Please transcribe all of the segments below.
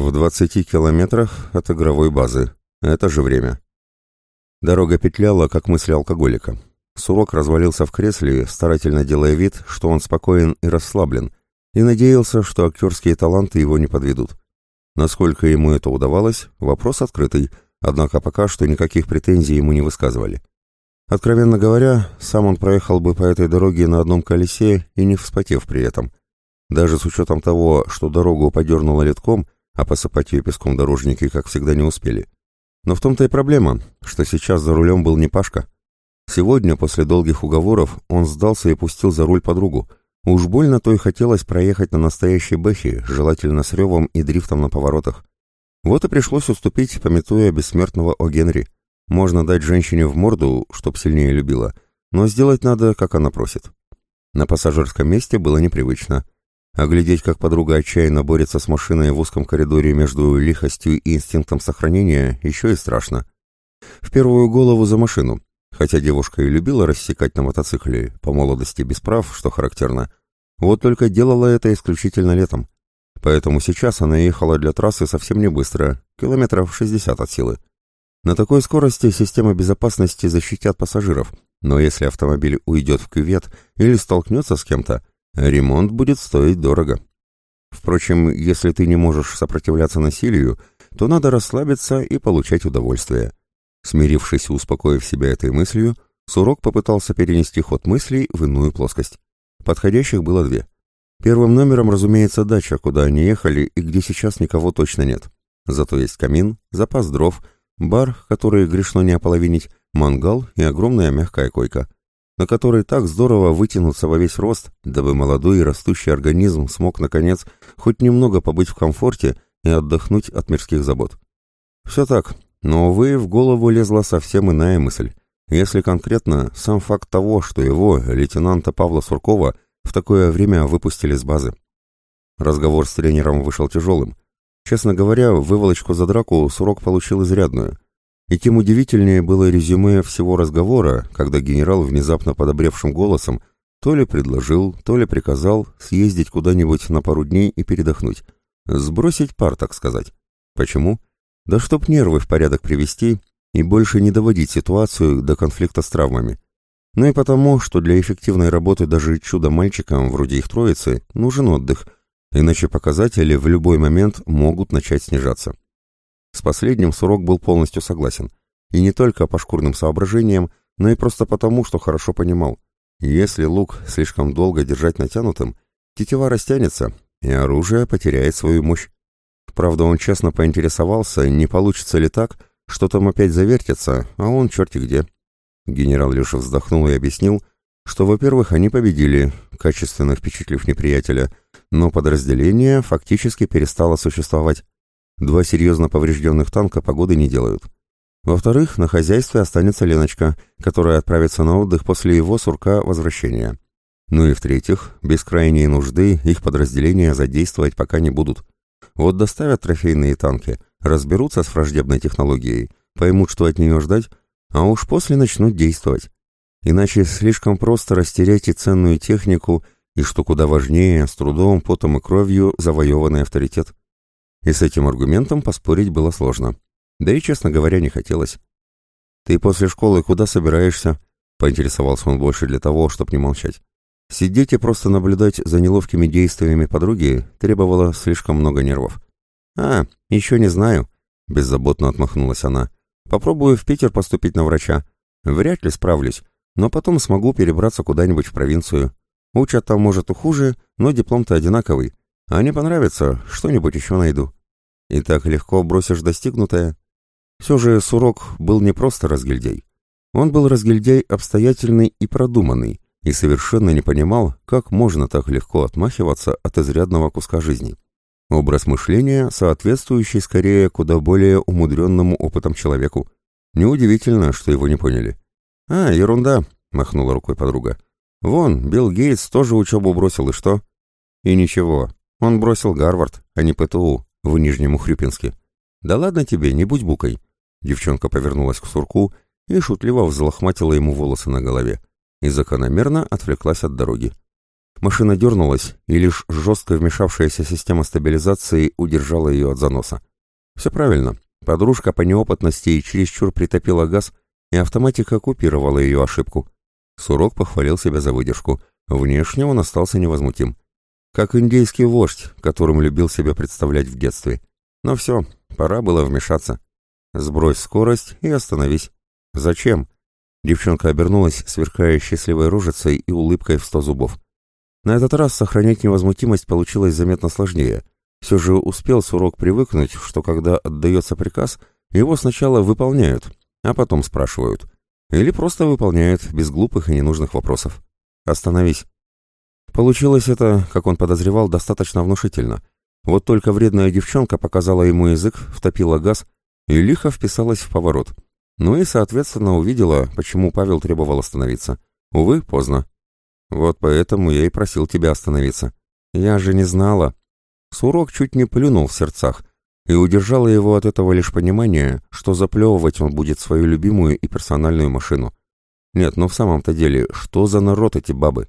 В 20 километрах от игровой базы. Это же время. Дорога петляла, как мысли алкоголика. Сурок развалился в кресле, старательно делая вид, что он спокоен и расслаблен, и надеялся, что актерские таланты его не подведут. Насколько ему это удавалось, вопрос открытый, однако пока что никаких претензий ему не высказывали. Откровенно говоря, сам он проехал бы по этой дороге на одном колесе и не вспотев при этом. Даже с учетом того, что дорогу подернуло литком, а посыпать ее песком дорожники, как всегда, не успели. Но в том-то и проблема, что сейчас за рулем был не Пашка. Сегодня, после долгих уговоров, он сдался и пустил за руль подругу. Уж больно то и хотелось проехать на настоящей бэхе, желательно с ревом и дрифтом на поворотах. Вот и пришлось уступить, пометуя бессмертного О. Генри. Можно дать женщине в морду, чтоб сильнее любила, но сделать надо, как она просит. На пассажирском месте было непривычно. А глядеть, как подруга отчаянно борется с машиной в узком коридоре между лихостью и инстинктом сохранения, еще и страшно. В первую голову за машину, хотя девушка и любила рассекать на мотоцикле, по молодости без прав, что характерно. Вот только делала это исключительно летом. Поэтому сейчас она ехала для трассы совсем не быстро, километров 60 от силы. На такой скорости система безопасности защитят пассажиров, но если автомобиль уйдет в кювет или столкнется с кем-то, ремонт будет стоить дорого. Впрочем, если ты не можешь сопротивляться насилию, то надо расслабиться и получать удовольствие. Смирившись и успокоив себя этой мыслью, Сурок попытался перенести ход мыслей в иную плоскость. Подходящих было две. Первым номером, разумеется, дача, куда они ехали и где сейчас никого точно нет. Зато есть камин, запас дров — бар, который грешно не ополовинить, мангал и огромная мягкая койка, на которой так здорово вытянуться во весь рост, дабы молодой и растущий организм смог, наконец, хоть немного побыть в комфорте и отдохнуть от мирских забот. Все так, но, увы, в голову лезла совсем иная мысль. Если конкретно, сам факт того, что его, лейтенанта Павла Суркова, в такое время выпустили с базы. Разговор с тренером вышел тяжелым, Честно говоря, выволочку за драку Сурок получил изрядную. И тем удивительнее было резюме всего разговора, когда генерал внезапно подобревшим голосом то ли предложил, то ли приказал съездить куда-нибудь на пару дней и передохнуть. Сбросить пар, так сказать. Почему? Да чтоб нервы в порядок привести и больше не доводить ситуацию до конфликта с травмами. Ну и потому, что для эффективной работы даже чудо-мальчикам, вроде их троицы, нужен отдых – иначе показатели в любой момент могут начать снижаться. С последним Сурок был полностью согласен, и не только по шкурным соображениям, но и просто потому, что хорошо понимал, если лук слишком долго держать натянутым, тетива растянется, и оружие потеряет свою мощь. Правда, он честно поинтересовался, не получится ли так, что там опять завертится, а он черти где. Генерал лишь вздохнул и объяснил, что, во-первых, они победили, качественно впечатлив неприятеля, но подразделение фактически перестало существовать. Два серьезно поврежденных танка погоды не делают. Во-вторых, на хозяйстве останется Леночка, которая отправится на отдых после его сурка возвращения. Ну и в-третьих, без крайней нужды их подразделения задействовать пока не будут. Вот доставят трофейные танки, разберутся с враждебной технологией, поймут, что от нее ждать, а уж после начнут действовать. Иначе слишком просто растерять и ценную технику, и, что куда важнее, с трудом, потом и кровью завоеванный авторитет. И с этим аргументом поспорить было сложно. Да и, честно говоря, не хотелось. «Ты после школы куда собираешься?» — поинтересовался он больше для того, чтобы не молчать. Сидеть и просто наблюдать за неловкими действиями подруги требовало слишком много нервов. «А, еще не знаю», — беззаботно отмахнулась она. «Попробую в Питер поступить на врача. Вряд ли справлюсь, но потом смогу перебраться куда-нибудь в провинцию. Учат там, может, и хуже, но диплом-то одинаковый. А не понравится, что-нибудь еще найду. И так легко бросишь достигнутое. Все же Сурок был не просто разгильдей. Он был разгильдей обстоятельный и продуманный, и совершенно не понимал, как можно так легко отмахиваться от изрядного куска жизни. Образ мышления, соответствующий скорее куда более умудренному опытом человеку. Неудивительно, что его не поняли. «А, ерунда», — махнула рукой подруга. «Вон, Билл Гейтс тоже учебу бросил, и что?» «И ничего. Он бросил Гарвард, а не ПТУ, в Нижнем Ухрюпинске». «Да ладно тебе, не будь букой». Девчонка повернулась к сурку и шутливо взлохматила ему волосы на голове и закономерно отвлеклась от дороги. Машина дернулась, и лишь жестко вмешавшаяся система стабилизации удержала ее от заноса. Все правильно. Подружка по неопытности и чересчур притопила газ, и автоматика купировала ее ошибку. Сурок похвалил себя за выдержку. Внешне он остался невозмутим. Как индейский вождь, которым любил себя представлять в детстве. Но все, пора было вмешаться. Сбрось скорость и остановись. Зачем? Девчонка обернулась, сверкая счастливой рожицей и улыбкой в сто зубов. На этот раз сохранять невозмутимость получилось заметно сложнее. Все же успел Сурок привыкнуть, что когда отдается приказ, его сначала выполняют, а потом спрашивают. Или просто выполняют, без глупых и ненужных вопросов. «Остановись». Получилось это, как он подозревал, достаточно внушительно. Вот только вредная девчонка показала ему язык, втопила газ и лихо вписалась в поворот. Ну и, соответственно, увидела, почему Павел требовал остановиться. Увы, поздно. Вот поэтому я и просил тебя остановиться. Я же не знала. Сурок чуть не плюнул в сердцах, и удержало его от этого лишь понимание, что заплевывать он будет свою любимую и персональную машину. Нет, но в самом-то деле, что за народ эти бабы?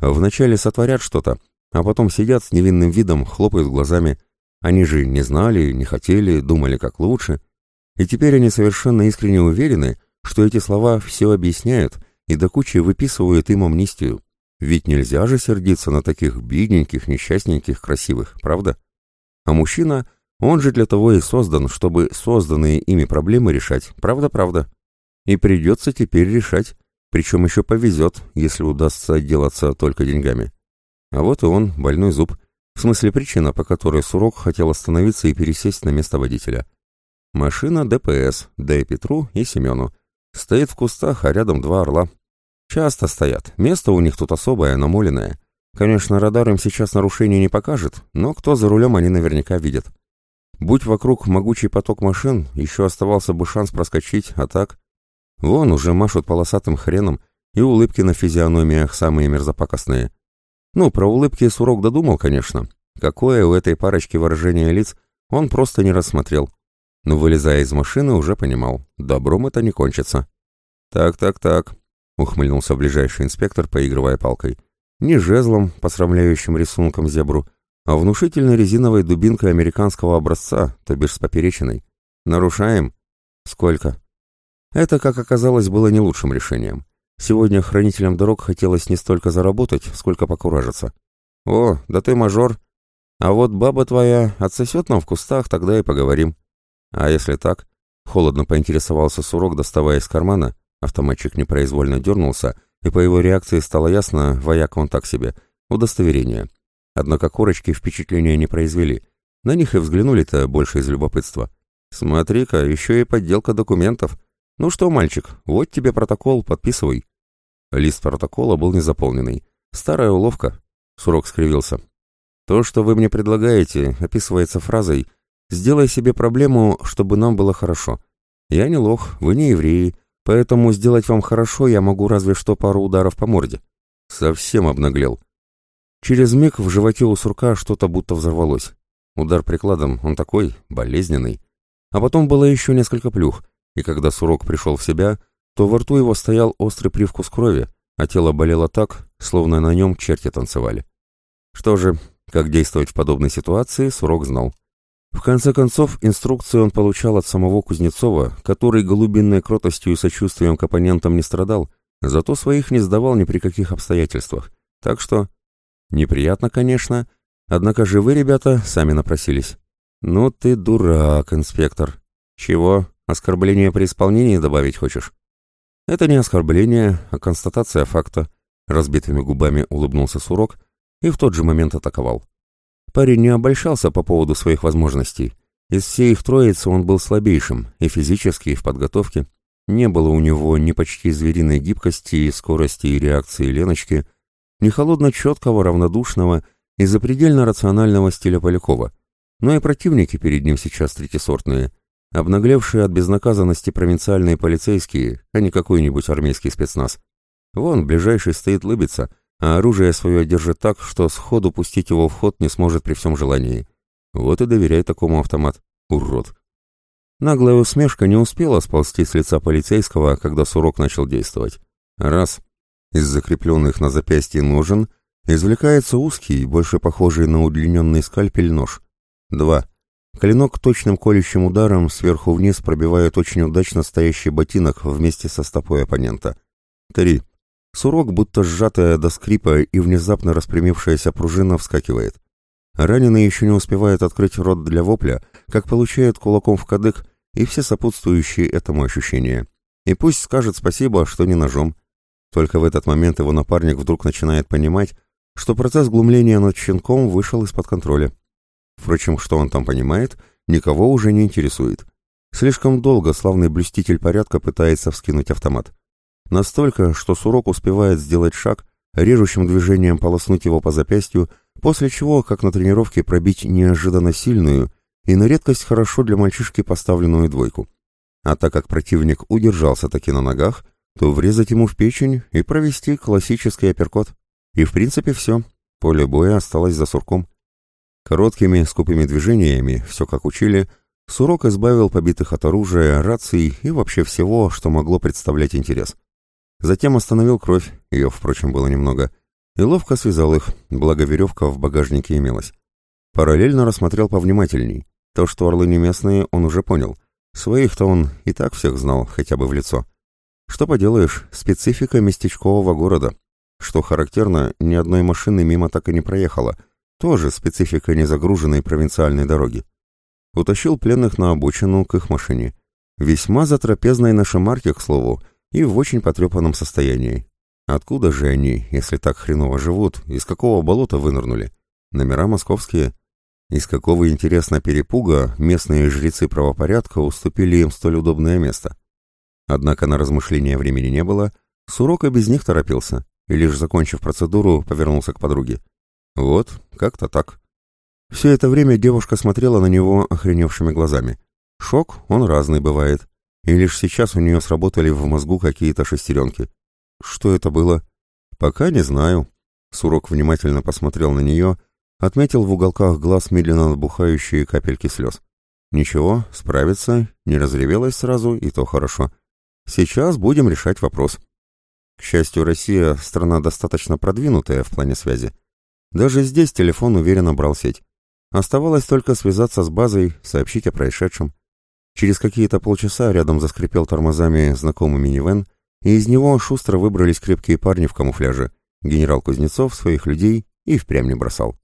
Вначале сотворят что-то, а потом сидят с невинным видом, хлопают глазами. Они же не знали, не хотели, думали как лучше. И теперь они совершенно искренне уверены, что эти слова все объясняют и до кучи выписывают им амнистию. Ведь нельзя же сердиться на таких бедненьких, несчастненьких, красивых, правда? А мужчина, он же для того и создан, чтобы созданные ими проблемы решать, правда-правда. И придется теперь решать, причем еще повезет, если удастся отделаться только деньгами. А вот и он, больной зуб, в смысле причина, по которой Сурок хотел остановиться и пересесть на место водителя. Машина ДПС, и Петру, и Семену. Стоит в кустах, а рядом два орла. Часто стоят. Место у них тут особое, намоленное. Конечно, радар им сейчас нарушений не покажет, но кто за рулем они наверняка видят. Будь вокруг могучий поток машин, еще оставался бы шанс проскочить, а так... Вон уже машут полосатым хреном, и улыбки на физиономиях самые мерзопакостные. Ну, про улыбки Сурок додумал, конечно. Какое у этой парочки выражение лиц, он просто не рассмотрел. Но, вылезая из машины, уже понимал, добром это не кончится. «Так-так-так», ухмыльнулся ближайший инспектор, поигрывая палкой. Не жезлом, посрамляющим рисунком зебру, а внушительной резиновой дубинкой американского образца, то бишь с поперечиной. Нарушаем? Сколько? Это, как оказалось, было не лучшим решением. Сегодня хранителям дорог хотелось не столько заработать, сколько покуражиться. «О, да ты мажор. А вот баба твоя отсосет нам в кустах, тогда и поговорим». «А если так?» — холодно поинтересовался Сурок, доставая из кармана, Автоматчик непроизвольно дернулся, и по его реакции стало ясно, вояк он так себе. Удостоверение. Однако корочки впечатления не произвели. На них и взглянули-то больше из любопытства. «Смотри-ка, еще и подделка документов. Ну что, мальчик, вот тебе протокол, подписывай». Лист протокола был незаполненный. Старая уловка. Сурок скривился. «То, что вы мне предлагаете, описывается фразой «Сделай себе проблему, чтобы нам было хорошо». Я не лох, вы не евреи, Поэтому сделать вам хорошо я могу разве что пару ударов по морде. Совсем обнаглел. Через миг в животе у сурка что-то будто взорвалось. Удар прикладом, он такой, болезненный. А потом было еще несколько плюх, и когда сурок пришел в себя, то во рту его стоял острый привкус крови, а тело болело так, словно на нем черти танцевали. Что же, как действовать в подобной ситуации, сурок знал. В конце концов, инструкцию он получал от самого Кузнецова, который голубинной кротостью и сочувствием к оппонентам не страдал, зато своих не сдавал ни при каких обстоятельствах. Так что... Неприятно, конечно, однако же вы, ребята, сами напросились. Ну ты дурак, инспектор. Чего, оскорбление при исполнении добавить хочешь? Это не оскорбление, а констатация факта. Разбитыми губами улыбнулся Сурок и в тот же момент атаковал. Парень не обольщался по поводу своих возможностей. Из всей их троицы он был слабейшим, и физически, и в подготовке. Не было у него ни почти звериной гибкости и скорости и реакции Леночки, ни холодно-четкого, равнодушного и запредельно рационального стиля Полякова. Но и противники перед ним сейчас третисортные, обнаглевшие от безнаказанности провинциальные полицейские, а не какой-нибудь армейский спецназ. Вон, ближайший стоит лыбиться, а оружие свое держит так, что сходу пустить его в ход не сможет при всем желании. Вот и доверяй такому автомат. Урод. Наглая усмешка не успела сползти с лица полицейского, когда сурок начал действовать. Раз. Из закрепленных на запястье ножен Извлекается узкий, больше похожий на удлиненный скальпель нож. Два. Клинок точным колющим ударом сверху вниз пробивает очень удачно стоящий ботинок вместе со стопой оппонента. Три. Сурок, будто сжатая до скрипа и внезапно распрямившаяся пружина, вскакивает. Раненый еще не успевает открыть рот для вопля, как получает кулаком в кадык и все сопутствующие этому ощущения. И пусть скажет спасибо, что не ножом. Только в этот момент его напарник вдруг начинает понимать, что процесс глумления над щенком вышел из-под контроля. Впрочем, что он там понимает, никого уже не интересует. Слишком долго славный блюститель порядка пытается вскинуть автомат. Настолько, что Сурок успевает сделать шаг, режущим движением полоснуть его по запястью, после чего, как на тренировке, пробить неожиданно сильную и на редкость хорошо для мальчишки поставленную двойку. А так как противник удержался таки на ногах, то врезать ему в печень и провести классический апперкот. И в принципе все. Поле боя осталось за сурком. Короткими, скупыми движениями, все как учили, Сурок избавил побитых от оружия, раций и вообще всего, что могло представлять интерес. Затем остановил кровь, ее, впрочем, было немного, и ловко связал их, благо веревка в багажнике имелась. Параллельно рассмотрел повнимательней. То, что орлы не местные, он уже понял. Своих-то он и так всех знал, хотя бы в лицо. Что поделаешь, специфика местечкового города. Что характерно, ни одной машины мимо так и не проехала. Тоже специфика незагруженной провинциальной дороги. Утащил пленных на обочину к их машине. Весьма затрапезной на шамарке, к слову, и в очень потрепанном состоянии. Откуда же они, если так хреново живут, из какого болота вынырнули? Номера московские. Из какого, интересно, перепуга местные жрецы правопорядка уступили им столь удобное место? Однако на размышления времени не было, Сурок и без них торопился, и лишь закончив процедуру, повернулся к подруге. Вот, как-то так. Все это время девушка смотрела на него охреневшими глазами. Шок, он разный бывает и лишь сейчас у нее сработали в мозгу какие-то шестеренки. Что это было? Пока не знаю. Сурок внимательно посмотрел на нее, отметил в уголках глаз медленно набухающие капельки слез. Ничего, справится, не разревелась сразу, и то хорошо. Сейчас будем решать вопрос. К счастью, Россия — страна достаточно продвинутая в плане связи. Даже здесь телефон уверенно брал сеть. Оставалось только связаться с базой, сообщить о происшедшем. Через какие-то полчаса рядом заскрипел тормозами знакомый минивэн, и из него шустро выбрались крепкие парни в камуфляже. Генерал Кузнецов своих людей и впрямь не бросал.